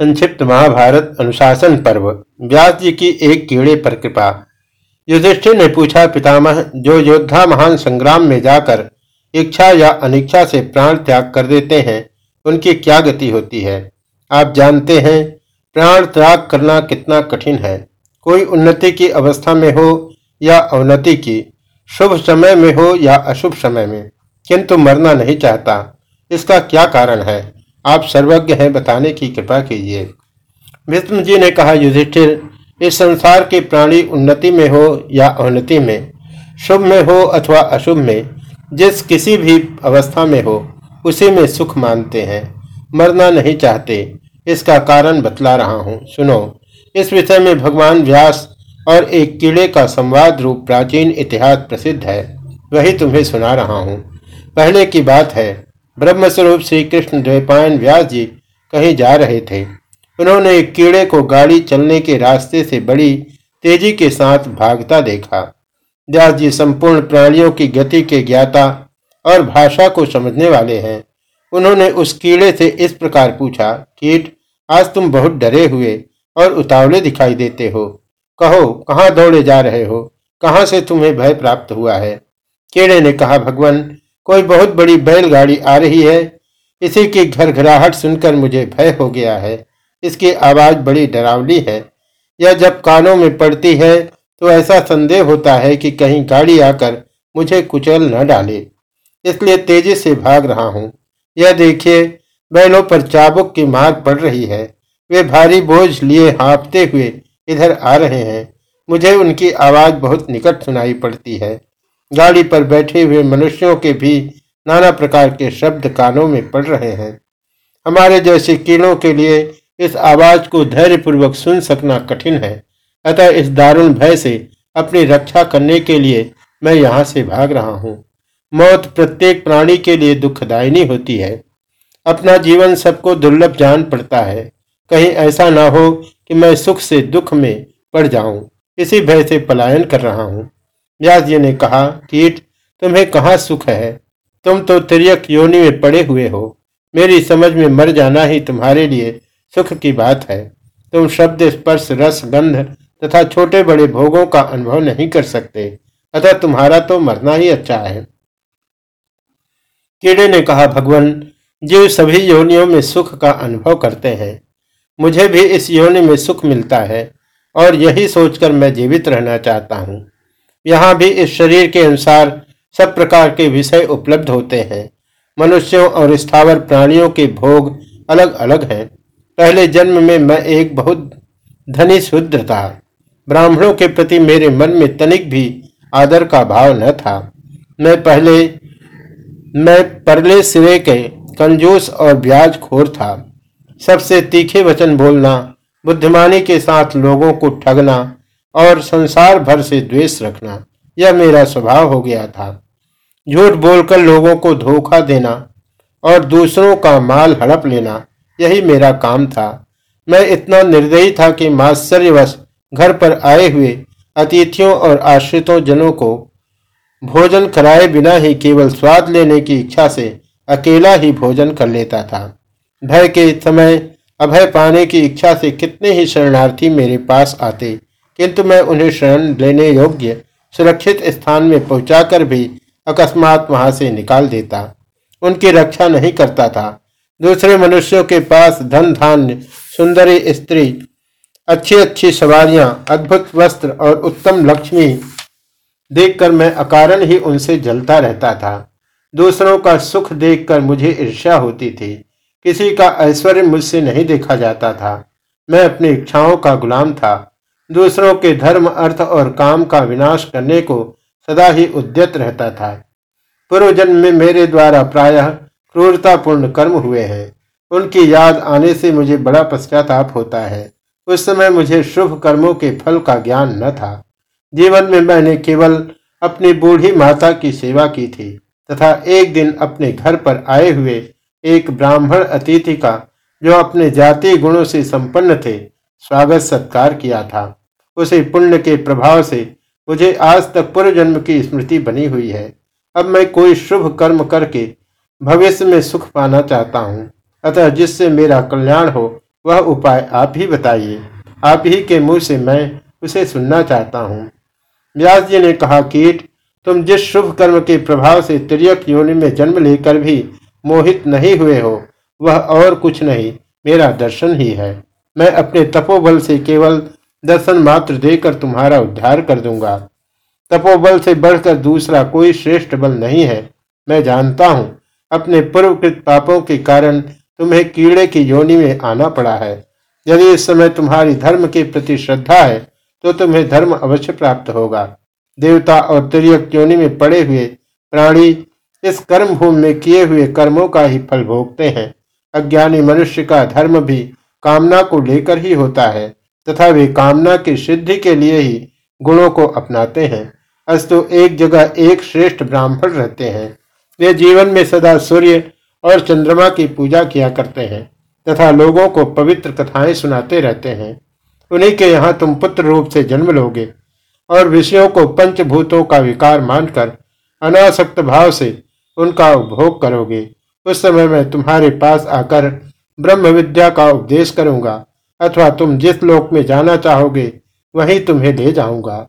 संक्षिप्त महाभारत अनुशासन पर्व। व्यास जी की एक कीड़े पर कृपा। युधिष्ठिर ने पूछा, पितामह, जो योद्धा महान संग्राम में जाकर इच्छा या अनिच्छा से प्राण त्याग कर देते हैं, उनकी क्या गति होती है? आप जानते हैं, प्राण त्याग करना कितना कठिन है। कोई उन्नति की अवस्था में हो या अवनति की, शुभ समय में हो या अशुभ समय में, किंतु मरना नहीं चाहता। इसका क्या कारण है? आप सर्वज्ञ हैं, बताने की कृपा कीजिए। विष्णु जी ने कहा, युधिष्ठिर, इस संसार के प्राणी उन्नति में हो या अवनति में, शुभ में हो अथवा अशुभ में, जिस किसी भी अवस्था में हो, उसी में सुख मानते हैं, मरना नहीं चाहते। इसका कारण बतला रहा हूँ। सुनो, इस विषय में भगवान व्यास और एक कीड़े का संवाद रूप प्राचीन इतिहास प्रसिद्ध है, वही तुम्हें सुना रहा हूँ। पहले की बात है ब्रह्मस्वरूप श्री कृष्ण द्वैपायन व्यास जी कहीं जा रहे थे। उन्होंने एक कीड़े को गाड़ी चलने के रास्ते से बड़ी तेज़ी के साथ भागता देखा। व्यास जी संपूर्ण प्राणियों की गति के ज्ञाता और भाषा को समझने वाले हैं। उन्होंने उस कीड़े से इस प्रकार पूछा, कीट, आज तुम बहुत डरे हुए और उतावले दिखाई देते हो। कहो, कहाँ दौड़े जा रहे हो? कहाँ से तुम्हें भय प्राप्त हुआ है? कीड़े ने कहा, भगवान कोई बहुत बड़ी बैलगाड़ी आ रही है। इसी की घरघराहट सुनकर मुझे भय हो गया है। इसकी आवाज़ बड़ी डरावनी है। यह जब कानों में पड़ती है तो ऐसा संदेह होता है कि कहीं गाड़ी आकर मुझे कुचल न डाले। इसलिए तेज़ी से भाग रहा हूँ। यह देखिए, बैलों पर चाबुक की मार पड़ रही है। वे भारी बोझ लिए हाँपते हुए इधर आ रहे हैं। मुझे उनकी आवाज़ बहुत निकट सुनाई पड़ती है। गाड़ी पर बैठे हुए मनुष्यों के भी नाना प्रकार के शब्द कानों में पड़ रहे हैं। हमारे जैसे कीड़ों के लिए इस आवाज़ को धैर्यपूर्वक सुन सकना कठिन है। अतः इस दारुण भय से अपनी रक्षा करने के लिए मैं यहाँ से भाग रहा हूँ। मौत प्रत्येक प्राणी के लिए दुखदायिनी होती है। अपना जीवन सबको दुर्लभ जान पड़ता है। कहीं ऐसा ना हो कि मैं सुख से दुख में पड़ जाऊँ। इसी भय से पलायन कर रहा हूँ। व्यास जी ने कहा, कीट, तुम्हें कहाँ सुख है? तुम तो तिरक योनि में पड़े हुए हो। मेरी समझ में मर जाना ही तुम्हारे लिए सुख की बात है। तुम शब्द, स्पर्श, रस, गंध तथा छोटे बड़े भोगों का अनुभव नहीं कर सकते। अतः तुम्हारा तो मरना ही अच्छा है। कीड़े ने कहा, भगवान, जीव सभी योनियों में सुख का अनुभव करते हैं। मुझे भी इस योनि में सुख मिलता है और यही सोचकर मैं जीवित रहना चाहता हूँ। यहाँ भी इस शरीर के अनुसार सब प्रकार के विषय उपलब्ध होते हैं। मनुष्यों और स्थावर प्राणियों के भोग अलग अलग हैं। पहले जन्म में मैं एक बहुत धनी शुद्ध था। ब्राह्मणों के प्रति मेरे मन में तनिक भी आदर का भाव न था। मैं पहले, मैं परले सिरे के कंजूस और ब्याज खोर था। सबसे तीखे वचन बोलना, बुद्धिमानी के साथ लोगों को ठगना और संसार भर से द्वेष रखना, यह मेरा स्वभाव हो गया था। झूठ बोलकर लोगों को धोखा देना और दूसरों का माल हड़प लेना, यही मेरा काम था। मैं इतना निर्दयी था कि माश्चर्यवश घर पर आए हुए अतिथियों और आश्रितों जनों को भोजन कराए बिना ही केवल स्वाद लेने की इच्छा से अकेला ही भोजन कर लेता था। भय के समय, अभय पाने की इच्छा से कितने ही शरणार्थी मेरे पास आते किंतु मैं उन्हें शरण लेने योग्य सुरक्षित स्थान में पहुंचाकर भी अकस्मात वहाँ से निकाल देता। उनकी रक्षा नहीं करता था। दूसरे मनुष्यों के पास धन धान्य सुंदरी स्त्री अच्छी अच्छी सवारियाँ, अद्भुत वस्त्र और उत्तम लक्ष्मी देखकर मैं अकारण ही उनसे जलता रहता था। दूसरों का सुख देखकर मुझे ईर्ष्या होती थी। किसी का ऐश्वर्य मुझसे नहीं देखा जाता था। मैं अपनी इच्छाओं का गुलाम था। दूसरों के धर्म, अर्थ और काम का विनाश करने को सदा ही उद्यत रहता था। पूर्व जन्म में मेरे द्वारा प्रायः क्रूरतापूर्ण कर्म हुए हैं। उनकी याद आने से मुझे बड़ा पश्चाताप होता है। उस समय मुझे शुभ कर्मों के फल का ज्ञान न था। जीवन में मैंने केवल अपनी बूढ़ी माता की सेवा की थी तथा एक दिन अपने घर पर आए हुए एक ब्राह्मण अतिथि का, जो अपने जाति गुणों से संपन्न थे स्वागत सत्कार किया था। उसे पुण्य के प्रभाव से मुझे आज तक पूर्व जन्म की स्मृति बनी हुई है। अब मैं कोई शुभ कर्म करके भविष्य में सुख पाना चाहता हूँ। अतः जिससे मेरा कल्याण हो, वह उपाय आप ही बताइए। आप ही के मुँह से मैं उसे सुनना चाहता हूँ। व्यास जी ने कहा, कीट, तुम जिस शुभ कर्म के प्रभाव से तिरक योनि में जन्म लेकर भी मोहित नहीं हुए हो, वह और कुछ नहीं, मेरा दर्शन ही है। मैं अपने तपोबल से केवल दर्शन मात्र देकर तुम्हारा उद्धार कर दूँगा। तपोबल से बढ़कर दूसरा कोई श्रेष्ठ बल नहीं है। मैं जानता हूँ, अपने पूर्वकृत पापों के कारण तुम्हें कीड़े की योनि में आना पड़ा है। यदि इस समय तुम्हारी धर्म के प्रति श्रद्धा है तो तुम्हें धर्म अवश्य प्राप्त होगा। देवता और तिरक योनि में पड़े हुए प्राणी इस कर्म भूमि में किए हुए कर्मों का ही फल भोगते हैं। अज्ञानी मनुष्य का धर्म भी कामना को लेकर ही होता है, तथा वे कामना की सिद्धि के लिए ही गुणों को अपनाते हैं। अस्तु एक जगह एक श्रेष्ठ ब्राह्मण रहते हैं। वे जीवन में सदा सूर्य और चंद्रमा की पूजा किया करते हैं, तथा लोगों को पवित्र कथाएँ सुनाते रहते हैं। उन्हीं के यहाँ तुम पुत्र रूप से जन्म लोगे, और विषयों को पंचभूतों का विकार मानकर अनासक्त भाव से उनका उपभोग करोगे। उस समय मैं तुम्हारे पास आकर ब्रह्म विद्या का उपदेश करूँगा, अथवा तुम जिस लोक में जाना चाहोगे, वहीं तुम्हें ले जाऊँगा।